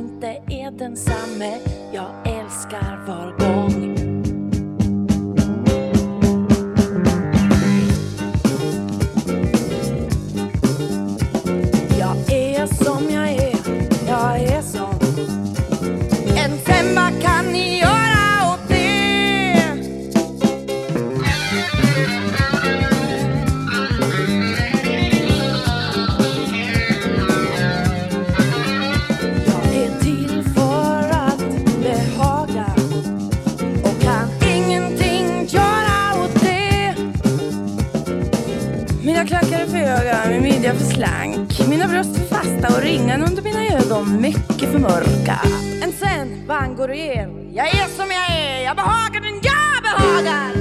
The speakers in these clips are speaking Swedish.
inte är densamme. Jag älskar var gång öga, min midja för slank. Mina bröst för fasta och ringen under mina ögon mycket för mörka. Än sen, vad angår er, jag är som jag är, jag behagar den jag behagar.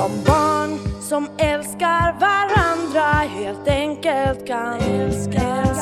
Som barn som älskar varandra helt enkelt kan älska. älska.